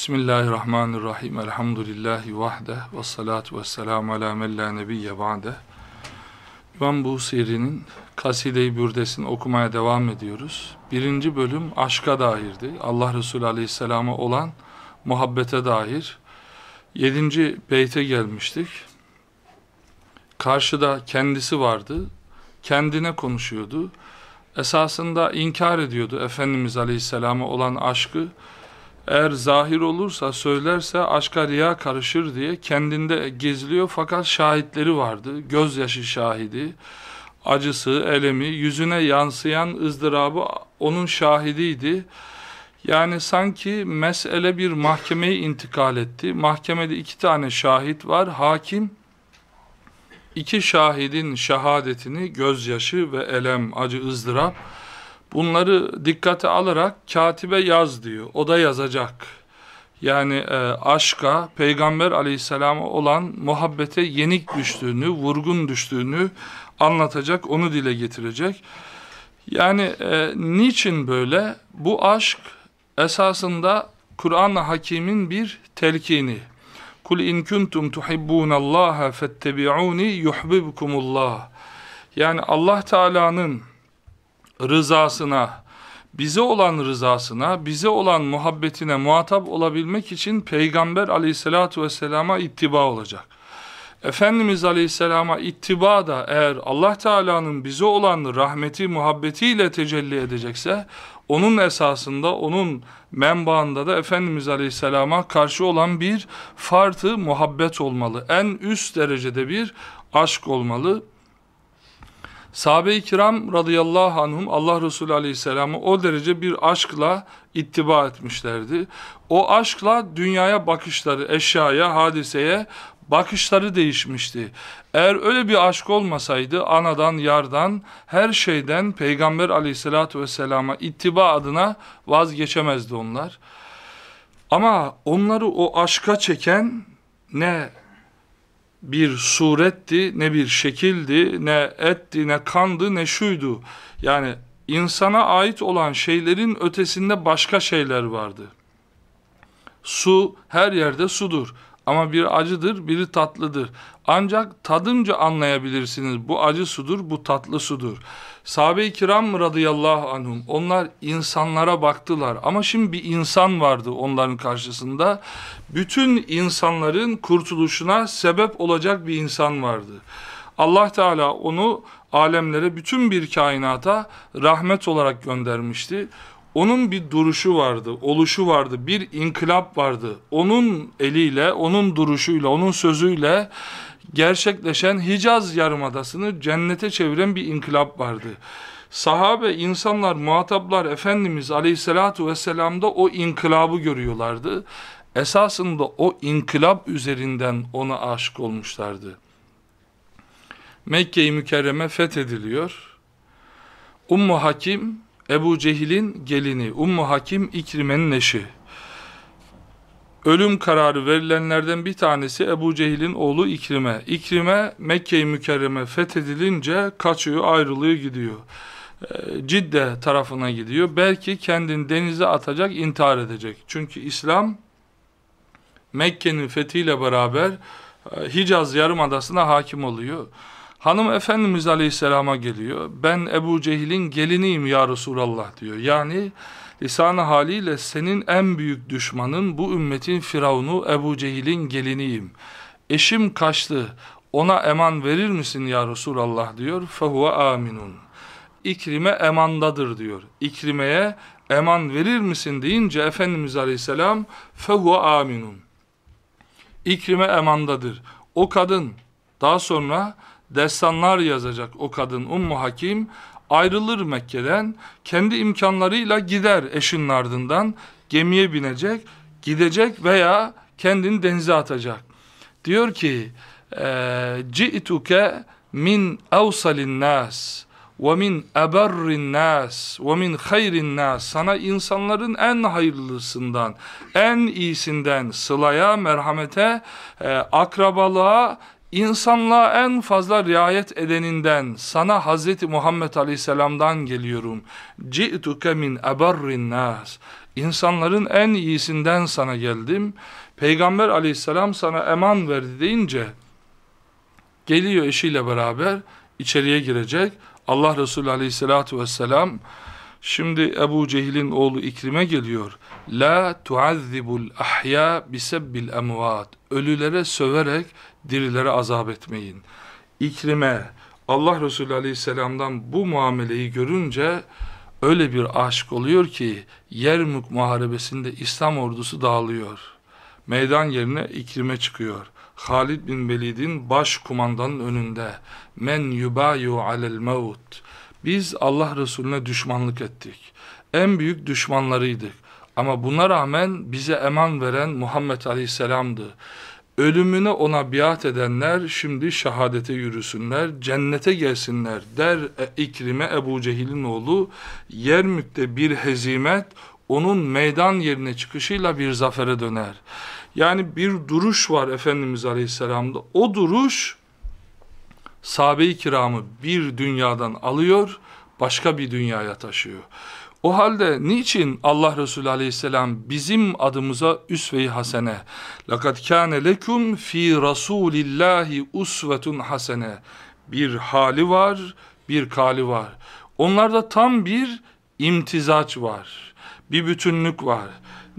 Bismillahirrahmanirrahim. Elhamdülillahi vahde ve salatu ve selamu ala men la nebiyye ba'de. İmam Busiri'nin Kaside-i Bürdesini okumaya devam ediyoruz. Birinci bölüm aşka dairdi. Allah Resulü Aleyhisselam'a olan muhabbete dair. Yedinci beyte gelmiştik. Karşıda kendisi vardı. Kendine konuşuyordu. Esasında inkar ediyordu Efendimiz Aleyhisselam'a olan aşkı eğer zahir olursa söylerse aşka riya karışır diye kendinde geziliyor fakat şahitleri vardı. Gözyaşı şahidi, acısı, elemi, yüzüne yansıyan ızdırabı onun şahidiydi. Yani sanki mesele bir mahkemeye intikal etti. Mahkemede iki tane şahit var. Hakim iki şahidin şehadetini gözyaşı ve elem, acı, ızdırap Bunları dikkate alarak katibe yaz diyor. O da yazacak. Yani e, aşka, Peygamber aleyhisselama olan muhabbete yenik düştüğünü, vurgun düştüğünü anlatacak, onu dile getirecek. Yani e, niçin böyle? Bu aşk esasında Kur'an-ı Hakim'in bir telkini. Kul in kuntum tuhibbunallaha fettebi'uni yuhibbukumullah. Yani Allah Teala'nın rızasına, bize olan rızasına, bize olan muhabbetine muhatap olabilmek için Peygamber aleyhissalatu vesselama ittiba olacak. Efendimiz aleyhisselama ittiba da eğer Allah Teala'nın bize olan rahmeti, muhabbetiyle tecelli edecekse, onun esasında, onun menbaında da Efendimiz aleyhisselama karşı olan bir fartı muhabbet olmalı. En üst derecede bir aşk olmalı. Sahabe-i kiram radıyallahu anhum Allah Resulü aleyhisselamı o derece bir aşkla ittiba etmişlerdi. O aşkla dünyaya bakışları, eşyaya, hadiseye bakışları değişmişti. Eğer öyle bir aşk olmasaydı anadan, yardan, her şeyden Peygamber aleyhissalatu vesselama ittiba adına vazgeçemezdi onlar. Ama onları o aşka çeken ne bir suretti, ne bir şekildi, ne etti, ne kandı, ne şuydu. Yani insana ait olan şeylerin ötesinde başka şeyler vardı. Su her yerde sudur. Ama bir acıdır, biri tatlıdır. Ancak tadınca anlayabilirsiniz. Bu acı sudur, bu tatlı sudur. Sahabe-i kiram radıyallahu anhum onlar insanlara baktılar. Ama şimdi bir insan vardı onların karşısında. Bütün insanların kurtuluşuna sebep olacak bir insan vardı. Allah Teala onu alemlere, bütün bir kainata rahmet olarak göndermişti. Onun bir duruşu vardı, oluşu vardı, bir inkılap vardı. Onun eliyle, onun duruşuyla, onun sözüyle gerçekleşen Hicaz Yarımadası'nı cennete çeviren bir inkılap vardı. Sahabe, insanlar, muhataplar Efendimiz Aleyhisselatü Vesselam'da o inkılabı görüyorlardı. Esasında o inkılap üzerinden ona aşık olmuşlardı. Mekke-i Mükerreme fethediliyor. Ummu Hakim, Ebu Cehil'in gelini, Ummu Hakim İkrime'nin eşi. Ölüm kararı verilenlerden bir tanesi Ebu Cehil'in oğlu İkrime. İkrime Mekke-i Mükerreme fethedilince kaçıyor, ayrılıyor, gidiyor. Ee, Cidde tarafına gidiyor. Belki kendini denize atacak, intihar edecek. Çünkü İslam Mekke'nin fethiyle beraber e, Hicaz Yarımadası'na hakim oluyor. Hanım Efendimiz Aleyhisselam'a geliyor. Ben Ebu Cehil'in geliniyim ya Resulallah diyor. Yani lisan haliyle senin en büyük düşmanın bu ümmetin firavunu Ebu Cehil'in geliniyim. Eşim kaçtı. Ona eman verir misin ya Resulallah diyor. Fehuve aminun. İkrime emandadır diyor. İkrimeye eman verir misin deyince Efendimiz Aleyhisselam fehuve aminun. İkrime emandadır. O kadın daha sonra destanlar yazacak o kadın Ummu Hakim ayrılır Mekke'den kendi imkanlarıyla gider eşinin ardından gemiye binecek gidecek veya kendini denize atacak. Diyor ki ci'tuke min evsalin nas ve min eberrin nas ve min hayrin nas sana insanların en hayırlısından en iyisinden sılaya merhamete e, akrabalığa İnsanlığa en fazla riayet edeninden, sana Hz. Muhammed Aleyhisselam'dan geliyorum. Ci'tuke min eberrin nas. İnsanların en iyisinden sana geldim. Peygamber aleyhisselam sana eman verdi deyince geliyor eşiyle beraber içeriye girecek. Allah Resulü aleyhissalatu vesselam şimdi Ebu Cehil'in oğlu İkrim'e geliyor. La tuazzibul ahya bisebbil emvat. Ölülere söverek dirilere azap etmeyin. İkrim'e Allah Resulü aleyhisselamdan bu muameleyi görünce öyle bir aşk oluyor ki Yermük muharebesinde İslam ordusu dağılıyor. Meydan yerine İkrim'e çıkıyor. Halid bin Velid'in baş kumandanın önünde men yubayu alel mevt biz Allah Resulüne düşmanlık ettik. En büyük düşmanlarıydık. Ama buna rağmen bize eman veren Muhammed Aleyhisselam'dı. Ölümüne ona biat edenler şimdi şehadete yürüsünler, cennete gelsinler der e, İkrime Ebu Cehil'in oğlu. Yermük'te bir hezimet onun meydan yerine çıkışıyla bir zafere döner. Yani bir duruş var Efendimiz Aleyhisselam'da. O duruş sahabe-i kiramı bir dünyadan alıyor, başka bir dünyaya taşıyor. O halde niçin Allah Resulü Aleyhisselam bizim adımıza üsve-i hasene "Lakat kâne lekum fi rasulillahi usvetun hasene" bir hali var, bir kali var. Onlarda tam bir imtizaç var. Bir bütünlük var.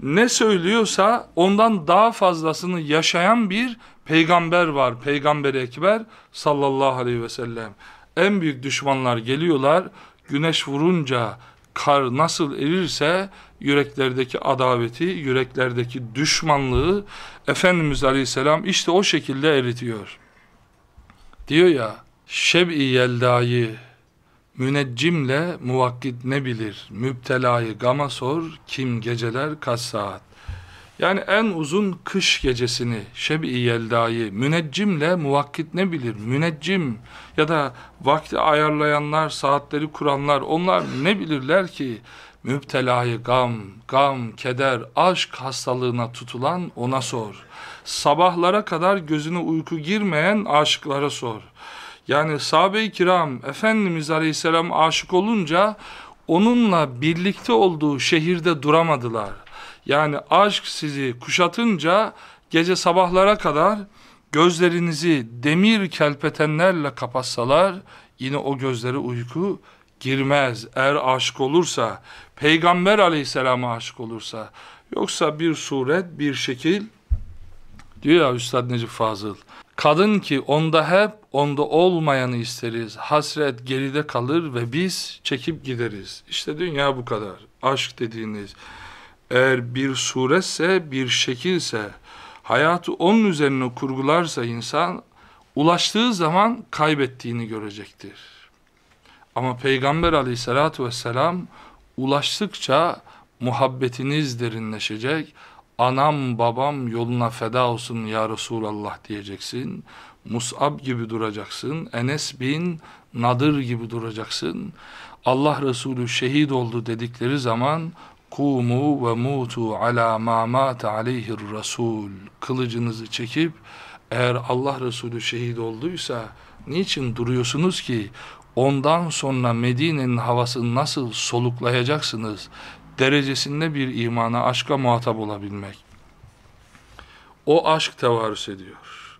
Ne söylüyorsa ondan daha fazlasını yaşayan bir peygamber var. Peygamber Ekber sallallahu aleyhi ve sellem. En büyük düşmanlar geliyorlar. Güneş vurunca kar nasıl erirse yüreklerdeki adaveti, yüreklerdeki düşmanlığı Efendimiz Aleyhisselam işte o şekilde eritiyor. Diyor ya, şeb-i yeldayı müneccimle muvakkit ne bilir, müptelayı gama sor, kim geceler kaç saat. Yani en uzun kış gecesini şeb-i yeldayı müneccimle muvakkit ne bilir? Müneccim ya da vakti ayarlayanlar, saatleri kuranlar onlar ne bilirler ki? Müptelayı gam, gam, keder, aşk hastalığına tutulan ona sor. Sabahlara kadar gözüne uyku girmeyen aşıklara sor. Yani sahabe-i kiram Efendimiz Aleyhisselam aşık olunca onunla birlikte olduğu şehirde duramadılar. Yani aşk sizi kuşatınca gece sabahlara kadar gözlerinizi demir kelpetenlerle kapatsalar yine o gözlere uyku girmez. Eğer aşık olursa, Peygamber aleyhisselama aşık olursa, yoksa bir suret, bir şekil, diyor ya Üstad Necip Fazıl, kadın ki onda hep, onda olmayanı isteriz, hasret geride kalır ve biz çekip gideriz. İşte dünya bu kadar, aşk dediğiniz, eğer bir suretse, bir şekilse, hayatı onun üzerine kurgularsa insan, ulaştığı zaman kaybettiğini görecektir. Ama Peygamber aleyhissalatu vesselam, ulaştıkça muhabbetiniz derinleşecek, anam babam yoluna feda olsun ya Resulallah diyeceksin, Mus'ab gibi duracaksın, Enes bin Nadır gibi duracaksın, Allah Resulü şehit oldu dedikleri zaman, kumu ve mutu ala ma mate aleyhir rasul. Kılıcınızı çekip eğer Allah Resulü şehit olduysa niçin duruyorsunuz ki? Ondan sonra Medine'nin havasını nasıl soluklayacaksınız? Derecesinde bir imana aşka muhatap olabilmek. O aşk tevarüs ediyor.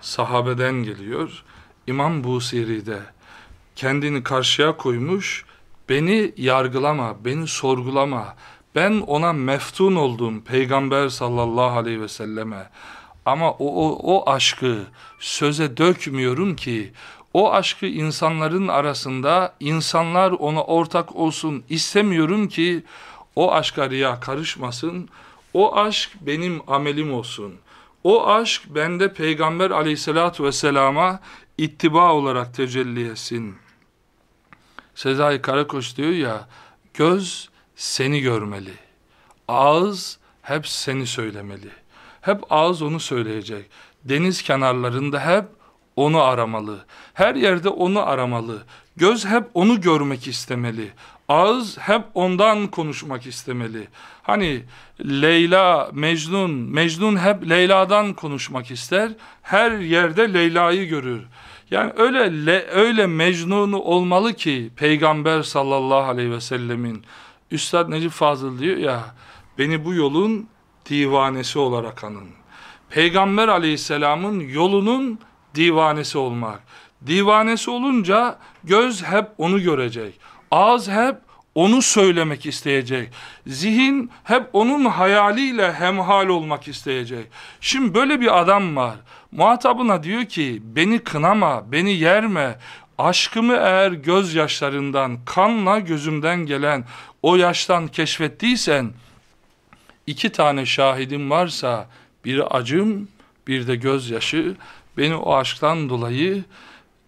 Sahabeden geliyor. İmam Busiri'de kendini karşıya koymuş Beni yargılama, beni sorgulama. Ben ona meftun oldum Peygamber sallallahu aleyhi ve selleme. Ama o, o, o aşkı söze dökmüyorum ki o aşkı insanların arasında insanlar ona ortak olsun istemiyorum ki o aşka riya karışmasın. O aşk benim amelim olsun. O aşk bende Peygamber aleyhissalatü vesselama ittiba olarak tecelli etsin.'' Sezai Karakoç diyor ya, göz seni görmeli. Ağız hep seni söylemeli. Hep ağız onu söyleyecek. Deniz kenarlarında hep onu aramalı. Her yerde onu aramalı. Göz hep onu görmek istemeli. Ağız hep ondan konuşmak istemeli. Hani Leyla, Mecnun, Mecnun hep Leyla'dan konuşmak ister. Her yerde Leyla'yı görür. Yani öyle le, öyle mecnunu olmalı ki Peygamber sallallahu aleyhi ve sellemin Üstad Necip Fazıl diyor ya beni bu yolun divanesi olarak anın. Peygamber aleyhisselamın yolunun divanesi olmak. Divanesi olunca göz hep onu görecek. Ağız hep onu söylemek isteyecek. Zihin hep onun hayaliyle hemhal olmak isteyecek. Şimdi böyle bir adam var. Muhatabına diyor ki beni kınama, beni yerme. Aşkımı eğer gözyaşlarından, kanla gözümden gelen o yaştan keşfettiysen, iki tane şahidim varsa, biri acım, bir de gözyaşı, beni o aşktan dolayı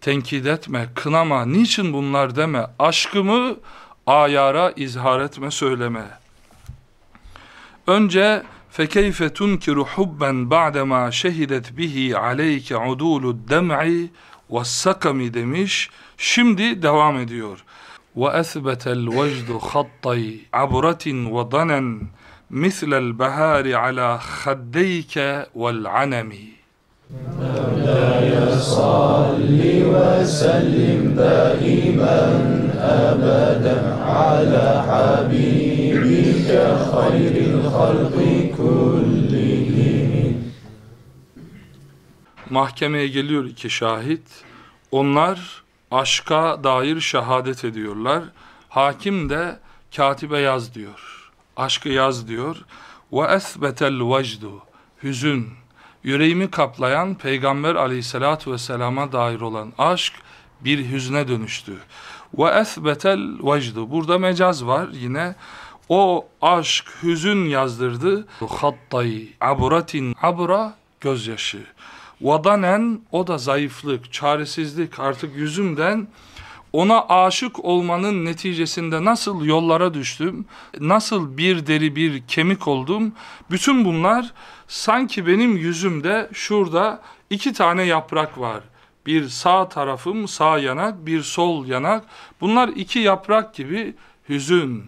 tenkit etme, kınama, niçin bunlar deme, aşkımı ayara izhar etme, söyleme. Önce فَكَيْفَ تُنْكِرُ حُبًّا بَعْدَمَا شَهِدَتْ بِهِ عَلَيْكَ عُدُولُ الدَّمْعِ وَالسَّكَمِ demiş. Şimdi devam ediyor. وَأَثْبَتَ الْوَجْدُ خَطَّيْ عَبْرَةٍ وَضَنًا مثل البهار على خديك والعنم مولاي صل وسلم دائما أبدا على حبيبك خير الخلق Mahkemeye geliyor iki şahit. Onlar aşka dair şehadet ediyorlar. Hakim de katibe yaz diyor. Aşkı yaz diyor. Ve esbetel vecdu. Hüzün yüreğimi kaplayan Peygamber aleyhissalatu vesselama dair olan aşk bir hüzne dönüştü. Ve esbetel vecdu. Burada mecaz var yine. O aşk hüzün yazdırdı. Hattay aburatin abura gözyaşı. Vadanen o da zayıflık, çaresizlik artık yüzümden ona aşık olmanın neticesinde nasıl yollara düştüm, nasıl bir deri bir kemik oldum, bütün bunlar sanki benim yüzümde şurada iki tane yaprak var. Bir sağ tarafım sağ yanak, bir sol yanak. Bunlar iki yaprak gibi hüzün,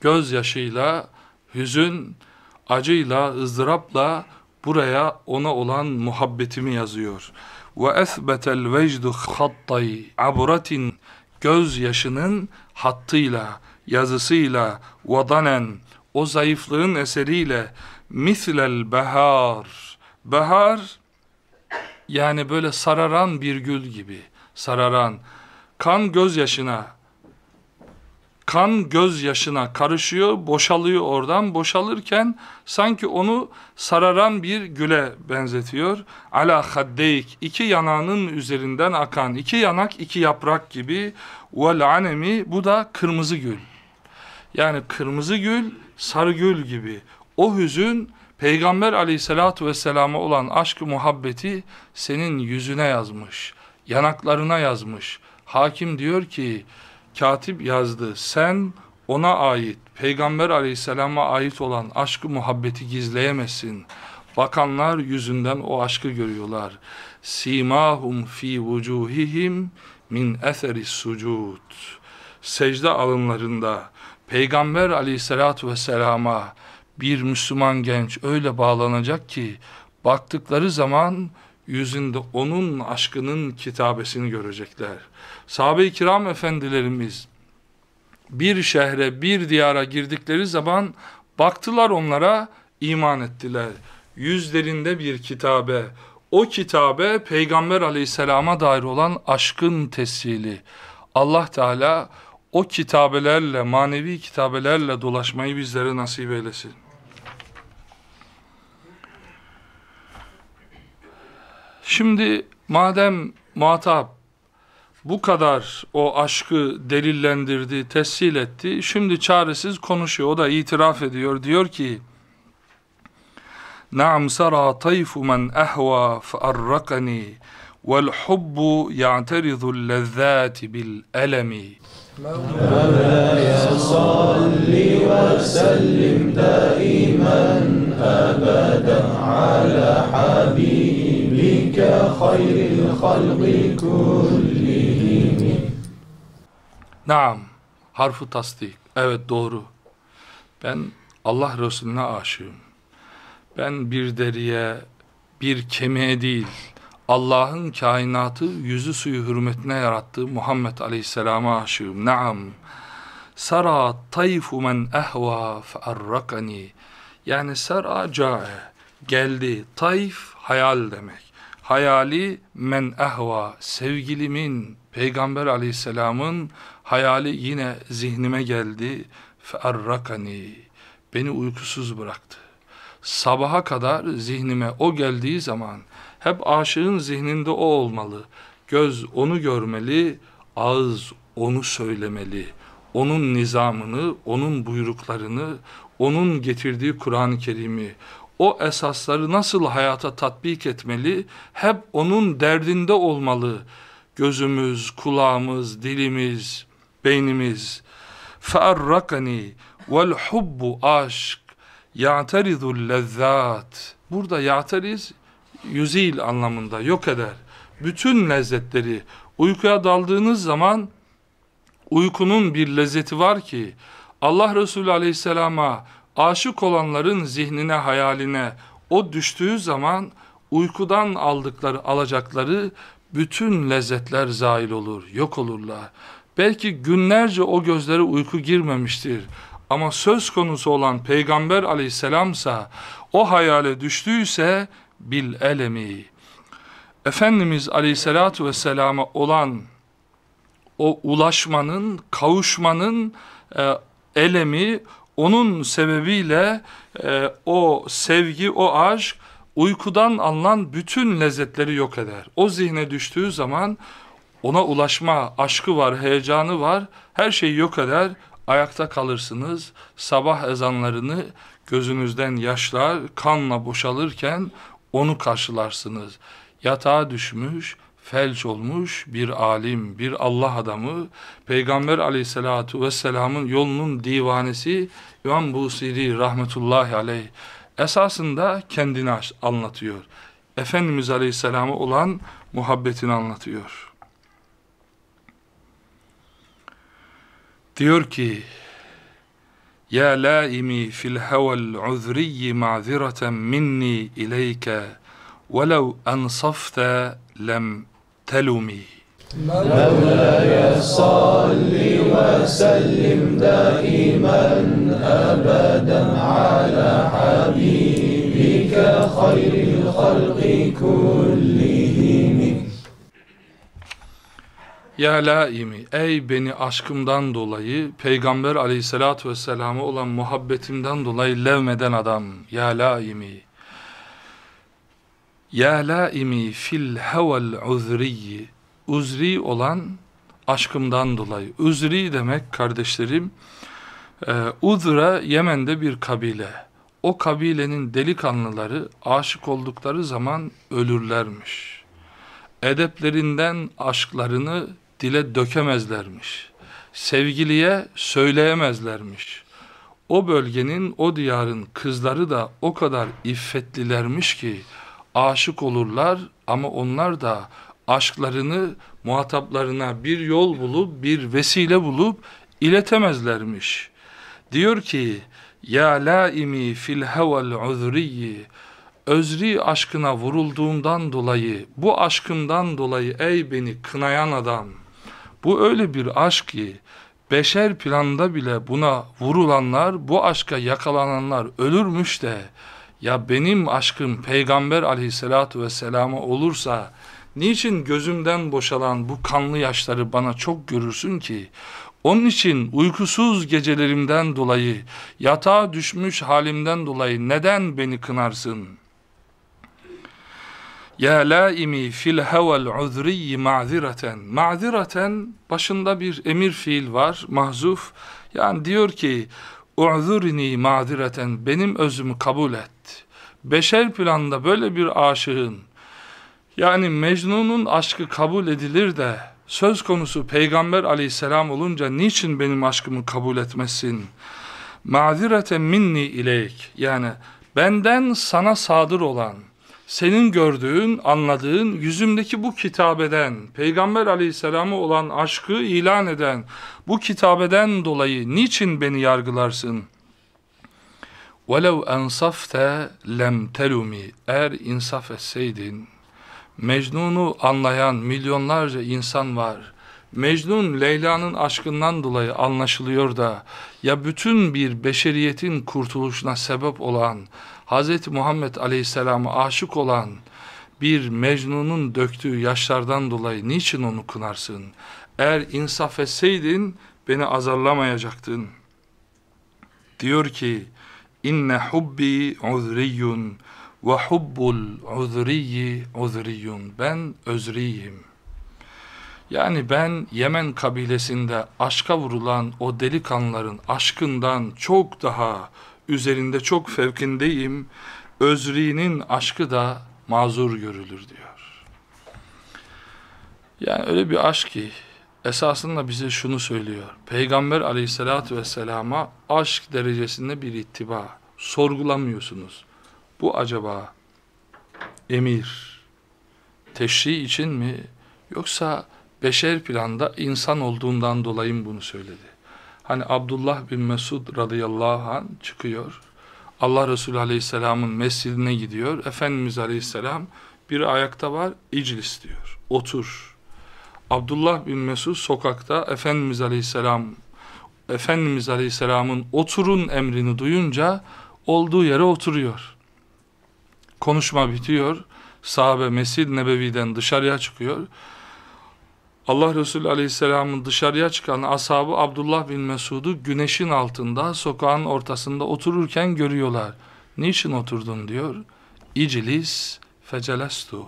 gözyaşıyla, hüzün, acıyla, ızdırapla buraya ona olan muhabbetimi yazıyor. Ve esbetel vecdu hattay aburatin gözyaşının hattıyla, yazısıyla, vadanen, o zayıflığın eseriyle mislel behar, behar yani böyle sararan bir gül gibi, sararan, kan gözyaşına, kan gözyaşına karışıyor, boşalıyor oradan. Boşalırken sanki onu sararan bir güle benzetiyor. Ala haddeyk, iki yanağının üzerinden akan, iki yanak, iki yaprak gibi. Vel anemi, bu da kırmızı gül. Yani kırmızı gül, sarı gül gibi. O hüzün, Peygamber aleyhissalatu vesselama olan aşkı muhabbeti senin yüzüne yazmış, yanaklarına yazmış. Hakim diyor ki, katip yazdı. Sen ona ait, Peygamber aleyhisselama ait olan aşkı muhabbeti gizleyemezsin. Bakanlar yüzünden o aşkı görüyorlar. Simahum fi vucuhihim min eseri sucud. Secde alınlarında Peygamber aleyhissalatu vesselama bir Müslüman genç öyle bağlanacak ki baktıkları zaman yüzünde onun aşkının kitabesini görecekler. Sahabe-i kiram efendilerimiz bir şehre, bir diyara girdikleri zaman baktılar onlara, iman ettiler. Yüzlerinde bir kitabe, o kitabe Peygamber aleyhisselama dair olan aşkın tescili. Allah Teala o kitabelerle, manevi kitabelerle dolaşmayı bizlere nasip eylesin. Şimdi madem muhatap bu kadar o aşkı delillendirdi, tescil etti. Şimdi çaresiz konuşuyor. O da itiraf ediyor. Diyor ki Naam sara tayfu men ehva fearrakani vel hubbu ya'terizu lezzati bil elemi. Mevlaya salli ve sellim daimen ebeden ala habib. حبيبك خير الخلق كلهم Naam. Harfu tasdik. Evet doğru. Ben Allah Resulüne aşığım. Ben bir deriye, bir kemiğe değil, Allah'ın kainatı yüzü suyu hürmetine yarattığı Muhammed Aleyhisselam'a aşığım. Naam. Sara tayfu men ehva fearrakani. Yani sara cae geldi. Tayf hayal demek. Hayali men ehva sevgilimin Peygamber aleyhisselamın hayali yine zihnime geldi. Fearrakani beni uykusuz bıraktı. Sabaha kadar zihnime o geldiği zaman hep aşığın zihninde o olmalı. Göz onu görmeli, ağız onu söylemeli. Onun nizamını, onun buyruklarını, onun getirdiği Kur'an-ı Kerim'i, o esasları nasıl hayata tatbik etmeli, hep onun derdinde olmalı. Gözümüz, kulağımız, dilimiz, beynimiz. فَاَرَّقَنِي وَالْحُبُّ aşk ya'terizul lezzat. Burada ya'teriz yüzil anlamında yok eder. Bütün lezzetleri uykuya daldığınız zaman uykunun bir lezzeti var ki Allah Resulü Aleyhisselam'a aşık olanların zihnine, hayaline o düştüğü zaman uykudan aldıkları, alacakları bütün lezzetler zail olur, yok olurlar. Belki günlerce o gözlere uyku girmemiştir. Ama söz konusu olan Peygamber aleyhisselamsa o hayale düştüyse bil elemi. Efendimiz aleyhissalatu vesselama olan o ulaşmanın, kavuşmanın e, elemi, onun sebebiyle e, o sevgi, o aşk uykudan alınan bütün lezzetleri yok eder. O zihne düştüğü zaman ona ulaşma aşkı var, heyecanı var, her şeyi yok eder ayakta kalırsınız. Sabah ezanlarını gözünüzden yaşlar kanla boşalırken onu karşılarsınız. Yatağa düşmüş, felç olmuş bir alim, bir Allah adamı, Peygamber aleyhissalatu vesselamın yolunun divanesi İmam Busiri rahmetullahi aleyh esasında kendini anlatıyor. Efendimiz aleyhisselama olan muhabbetini anlatıyor. Diyor ki Ya laimi fil hevel uzriyi ma'zireten minni ileyke velev ensafte lem telumi مولاي صل وسلم دائما ابدا على حبيبك خير الخلق كلهم Ya laimi, ey beni aşkımdan dolayı, Peygamber aleyhissalatü vesselam'a olan muhabbetimden dolayı levmeden adam, ya laimi. ya laimi fil hevel uzriyi, uzri olan aşkımdan dolayı. Uzri demek kardeşlerim, e, Udra Yemen'de bir kabile. O kabilenin delikanlıları aşık oldukları zaman ölürlermiş. Edeplerinden aşklarını dile dökemezlermiş. Sevgiliye söyleyemezlermiş. O bölgenin, o diyarın kızları da o kadar iffetlilermiş ki aşık olurlar ama onlar da aşklarını muhataplarına bir yol bulup, bir vesile bulup iletemezlermiş. Diyor ki, Ya laimi fil hevel uzriyi özri aşkına vurulduğundan dolayı, bu aşkımdan dolayı ey beni kınayan adam, bu öyle bir aşk ki beşer planda bile buna vurulanlar, bu aşka yakalananlar ölürmüş de ya benim aşkım peygamber aleyhissalatu vesselama olursa niçin gözümden boşalan bu kanlı yaşları bana çok görürsün ki onun için uykusuz gecelerimden dolayı yatağa düşmüş halimden dolayı neden beni kınarsın?'' Ya laimi fil hevel uzriyi ma'zireten. Ma'zireten başında bir emir fiil var, mahzuf. Yani diyor ki, u'zurini ma'zireten, benim özümü kabul et. Beşer planda böyle bir aşığın, yani Mecnun'un aşkı kabul edilir de, söz konusu Peygamber aleyhisselam olunca niçin benim aşkımı kabul etmesin? Ma'zireten minni ileyk, yani benden sana sadır olan, senin gördüğün, anladığın, yüzümdeki bu kitabeden, Peygamber aleyhisselamı olan aşkı ilan eden bu kitabeden dolayı niçin beni yargılarsın? وَلَوْ اَنْصَفْتَ lem telumi Eğer insaf etseydin, Mecnun'u anlayan milyonlarca insan var. Mecnun Leyla'nın aşkından dolayı anlaşılıyor da ya bütün bir beşeriyetin kurtuluşuna sebep olan Hz. Muhammed Aleyhisselam'a aşık olan bir Mecnun'un döktüğü yaşlardan dolayı niçin onu kınarsın? Eğer insaf etseydin beni azarlamayacaktın. Diyor ki inne hubbi uzriyun ve hubbul uzriyi uzriyun ben özriyim. Yani ben Yemen kabilesinde aşka vurulan o delikanların aşkından çok daha üzerinde çok fevkindeyim. Özri'nin aşkı da mazur görülür diyor. Yani öyle bir aşk ki esasında bize şunu söylüyor. Peygamber aleyhissalatü vesselama aşk derecesinde bir ittiba. Sorgulamıyorsunuz. Bu acaba emir, teşri için mi yoksa beşer planda insan olduğundan dolayı mı bunu söyledi? Hani Abdullah bin Mesud radıyallahu an çıkıyor. Allah Resulü aleyhisselamın mescidine gidiyor. Efendimiz aleyhisselam bir ayakta var, iclis diyor. Otur. Abdullah bin Mesud sokakta Efendimiz aleyhisselam Efendimiz aleyhisselamın oturun emrini duyunca olduğu yere oturuyor. Konuşma bitiyor. Sahabe Mescid Nebevi'den dışarıya çıkıyor. Allah Resulü Aleyhisselam'ın dışarıya çıkan ashabı Abdullah bin Mesud'u güneşin altında sokağın ortasında otururken görüyorlar. Niçin oturdun diyor. İclis fecelestu.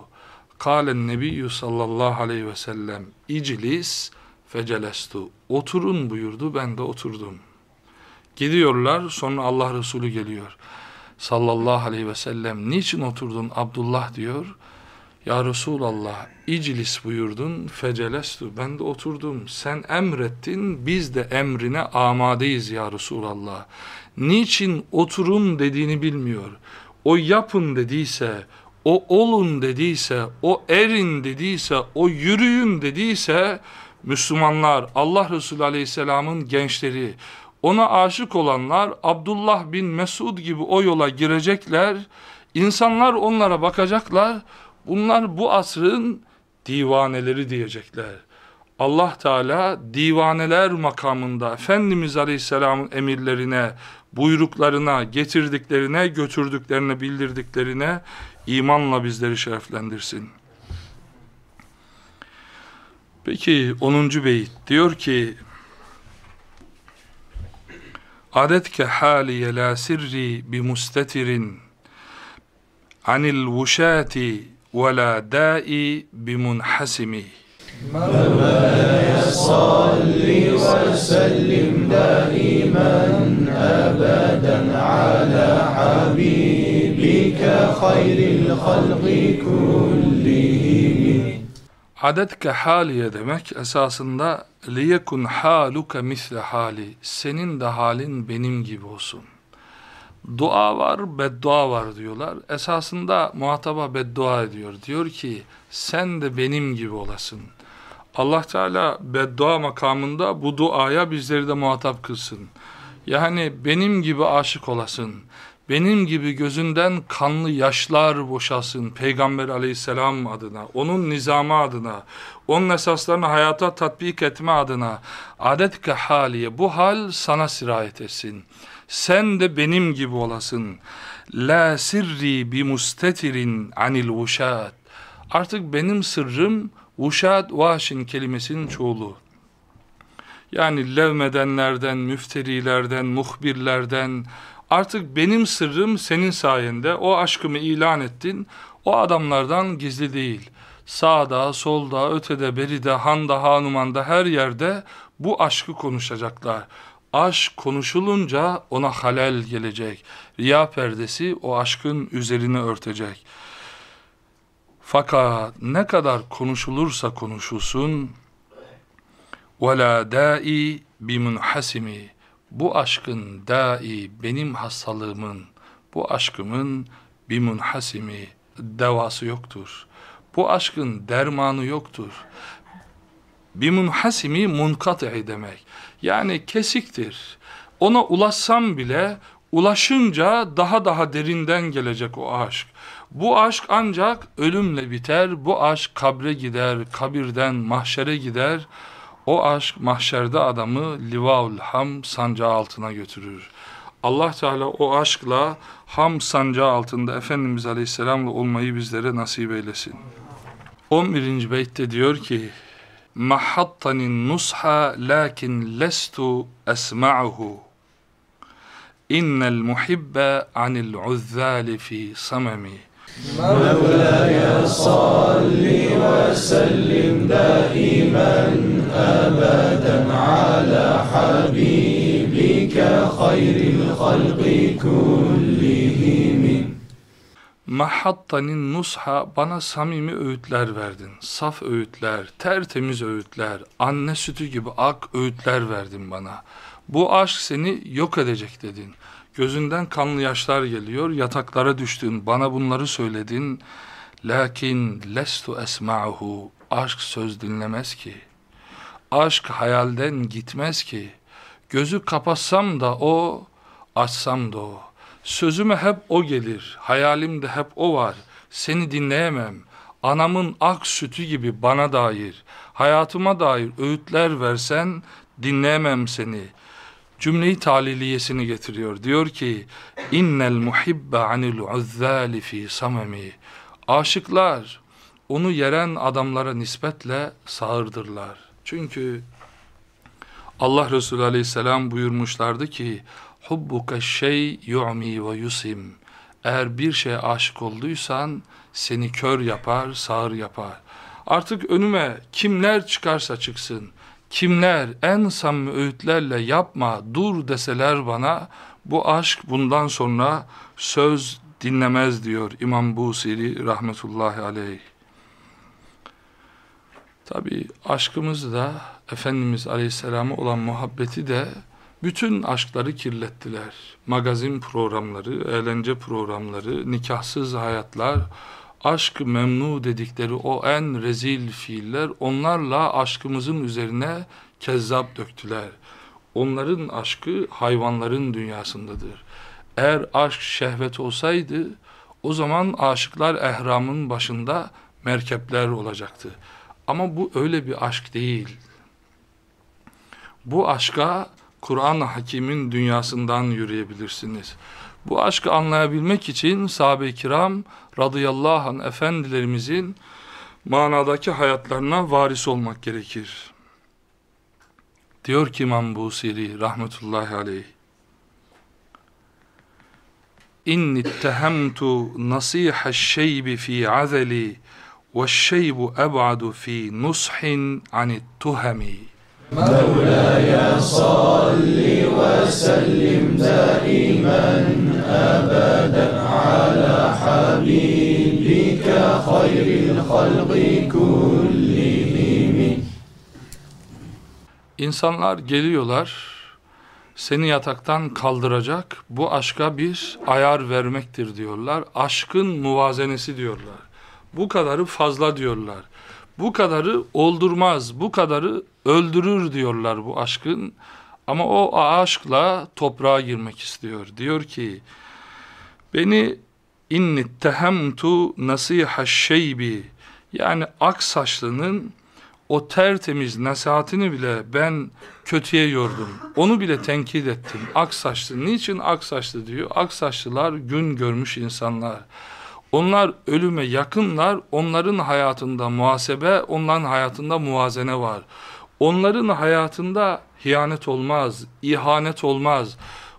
Kalen nebiyyü sallallahu aleyhi ve sellem. İclis fecelestu. Oturun buyurdu ben de oturdum. Gidiyorlar sonra Allah Resulü geliyor. Sallallahu aleyhi ve sellem. Niçin oturdun Abdullah diyor. Ya Resulallah iclis buyurdun fecelestu ben de oturdum sen emrettin biz de emrine amadeyiz ya Resulallah. Niçin oturun dediğini bilmiyor. O yapın dediyse, o olun dediyse, o erin dediyse, o yürüyün dediyse Müslümanlar Allah Resulü Aleyhisselam'ın gençleri ona aşık olanlar Abdullah bin Mesud gibi o yola girecekler. İnsanlar onlara bakacaklar Bunlar bu asrın divaneleri diyecekler. Allah Teala divaneler makamında Efendimiz Aleyhisselam'ın emirlerine, buyruklarına, getirdiklerine, götürdüklerine, bildirdiklerine imanla bizleri şereflendirsin. Peki 10. beyit diyor ki Adetke haliye la sirri bi mustetirin anil vuşati ve la da'i bi munhasimi Mevlaya salli ve sellim daimen ebeden ala habib خير الخلق كلهم Adetke haliye demek esasında liyekun haluke misle hali. Senin de halin benim gibi olsun. Dua var, beddua var diyorlar. Esasında muhataba beddua ediyor. Diyor ki sen de benim gibi olasın. Allah Teala beddua makamında bu duaya bizleri de muhatap kılsın. Yani benim gibi aşık olasın. Benim gibi gözünden kanlı yaşlar boşasın Peygamber aleyhisselam adına, onun nizamı adına, onun esaslarını hayata tatbik etme adına adet haliye bu hal sana sirayet etsin sen de benim gibi olasın. La sirri bi mustetirin anil vuşat. Artık benim sırrım vuşat vaşin kelimesinin çoğulu. Yani levmedenlerden, müfterilerden, muhbirlerden artık benim sırrım senin sayende o aşkımı ilan ettin. O adamlardan gizli değil. Sağda, solda, ötede, beride, handa, hanumanda her yerde bu aşkı konuşacaklar aşk konuşulunca ona halel gelecek. Riya perdesi o aşkın üzerini örtecek. Fakat ne kadar konuşulursa konuşulsun وَلَا دَائِ بِمُنْحَسِمِ bu aşkın dai benim hastalığımın, bu aşkımın bimunhasimi devası yoktur. Bu aşkın dermanı yoktur. Bimunhasimi munkat'i demek. Yani kesiktir. Ona ulaşsam bile ulaşınca daha daha derinden gelecek o aşk. Bu aşk ancak ölümle biter. Bu aşk kabre gider, kabirden mahşere gider. O aşk mahşerde adamı livaul ham sancağı altına götürür. Allah Teala o aşkla ham sancağı altında Efendimiz Aleyhisselam'la olmayı bizlere nasip eylesin. 11. beytte diyor ki Mahattanin nusha lakin lestu esma'uhu İnnel muhibbe anil uzzali fi samemi مولاي صل وسلم دائما أبدا على حبيبك خير الخلق كلهم Mahattanin nusha bana samimi öğütler verdin. Saf öğütler, tertemiz öğütler, anne sütü gibi ak öğütler verdin bana. Bu aşk seni yok edecek dedin. Gözünden kanlı yaşlar geliyor, yataklara düştün, bana bunları söyledin. Lakin lestu esma'uhu, aşk söz dinlemez ki. Aşk hayalden gitmez ki. Gözü kapatsam da o, açsam da o. Sözüme hep o gelir, hayalimde hep o var. Seni dinleyemem. Anamın ak sütü gibi bana dair, hayatıma dair öğütler versen dinleyemem seni.'' Cümleyi taliliyesini getiriyor. Diyor ki innel muhibbe anil uzzali fi samemi. Aşıklar onu yeren adamlara nispetle sağırdırlar. Çünkü Allah Resulü Aleyhisselam buyurmuşlardı ki hubbuke şey yu'mi ve yusim. Eğer bir şeye aşık olduysan seni kör yapar, sağır yapar. Artık önüme kimler çıkarsa çıksın kimler en samimi öğütlerle yapma dur deseler bana bu aşk bundan sonra söz dinlemez diyor İmam Busiri rahmetullahi aleyh. Tabi aşkımız da Efendimiz Aleyhisselam'a olan muhabbeti de bütün aşkları kirlettiler. Magazin programları, eğlence programları, nikahsız hayatlar, aşk memnu dedikleri o en rezil fiiller onlarla aşkımızın üzerine kezzap döktüler. Onların aşkı hayvanların dünyasındadır. Eğer aşk şehvet olsaydı o zaman aşıklar ehramın başında merkepler olacaktı. Ama bu öyle bir aşk değil. Bu aşka Kur'an-ı Hakim'in dünyasından yürüyebilirsiniz. Bu aşkı anlayabilmek için sahabe-i kiram radıyallahu anh efendilerimizin manadaki hayatlarına varis olmak gerekir. Diyor ki İmam Busiri rahmetullahi aleyh. İnni ittehemtu nasiha şeybi fi azeli ve şeybu eb'adu fi nushin anit tuhemi. مولاي صل وسلم دائما أبدا على حبيبك خير الخلق كلهم İnsanlar geliyorlar, seni yataktan kaldıracak, bu aşka bir ayar vermektir diyorlar. Aşkın muvazenesi diyorlar. Bu kadarı fazla diyorlar. Bu kadarı oldurmaz, bu kadarı öldürür diyorlar bu aşkın. Ama o aşkla toprağa girmek istiyor. Diyor ki, beni inni tehemtu nasiha şeybi, yani ak saçlının o tertemiz nasihatini bile ben kötüye yordum. Onu bile tenkit ettim. Ak saçlı. Niçin ak saçlı diyor? Ak saçlılar gün görmüş insanlar. Onlar ölüme yakınlar, onların hayatında muhasebe, onların hayatında muvazene var. Onların hayatında hiyanet olmaz, ihanet olmaz.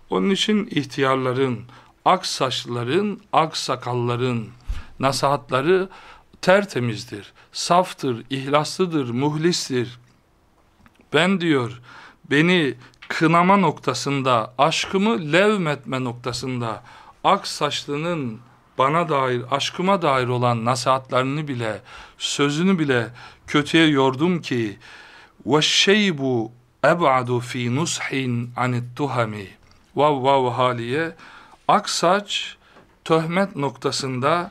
Onun için ihtiyarların, ak saçlıların, ak sakalların nasihatları tertemizdir, saftır, ihlaslıdır, muhlistir. Ben diyor, beni kınama noktasında, aşkımı levmetme noktasında, ak saçlının bana dair, aşkıma dair olan nasihatlarını bile, sözünü bile kötüye yordum ki وَالشَّيْبُ اَبْعَدُ ف۪ي نُسْحٍ عَنِ التُّهَمِ Vav vav haliye aksaç töhmet noktasında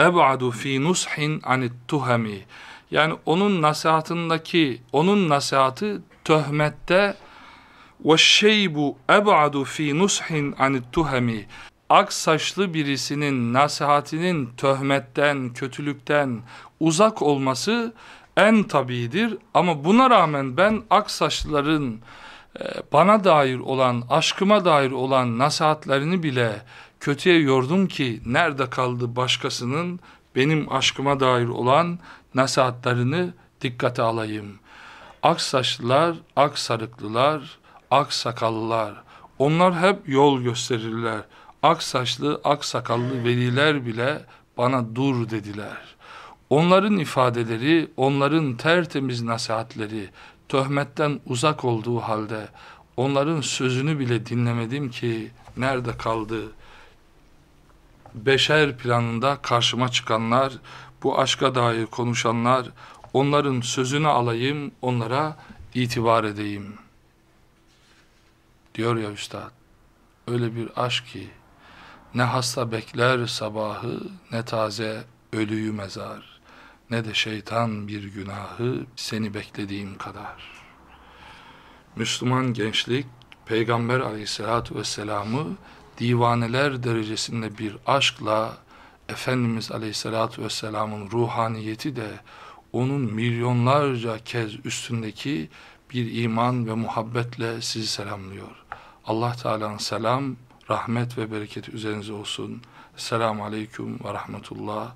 ebadu fi nushin anit tuhami yani onun nasihatındaki onun nasihatı töhmette ve şeybu ebadu fi nushin anit tuhami ak saçlı birisinin nasihatinin töhmetten, kötülükten uzak olması en tabidir ama buna rağmen ben aksaçların e, bana dair olan, aşkıma dair olan nasihatlerini bile kötüye yordum ki nerede kaldı başkasının benim aşkıma dair olan nasihatlerini dikkate alayım. Ak saçlılar, ak sarıklılar, ak sakallılar. Onlar hep yol gösterirler. Ak saçlı, ak sakallı veliler bile bana dur dediler. Onların ifadeleri, onların tertemiz nasihatleri, töhmetten uzak olduğu halde onların sözünü bile dinlemedim ki nerede kaldı? Beşer planında karşıma çıkanlar, bu aşka dair konuşanlar, onların sözünü alayım, onlara itibar edeyim. Diyor ya üstad, öyle bir aşk ki, ne hasta bekler sabahı, ne taze ölüyü mezar, ne de şeytan bir günahı seni beklediğim kadar. Müslüman gençlik, Peygamber aleyhissalatü vesselam'ı divaneler derecesinde bir aşkla, Efendimiz aleyhissalatü vesselam'ın ruhaniyeti de onun milyonlarca kez üstündeki bir iman ve muhabbetle sizi selamlıyor. Allah Teala'nın selam, rahmet ve bereketi üzerinize olsun. Selamun Aleyküm ve Rahmetullah.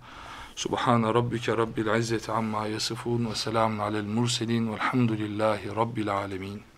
Subhane Rabbike Rabbil İzzeti Amma Yasifun ve Selamun Alel Murselin Velhamdülillahi Rabbil Alemin.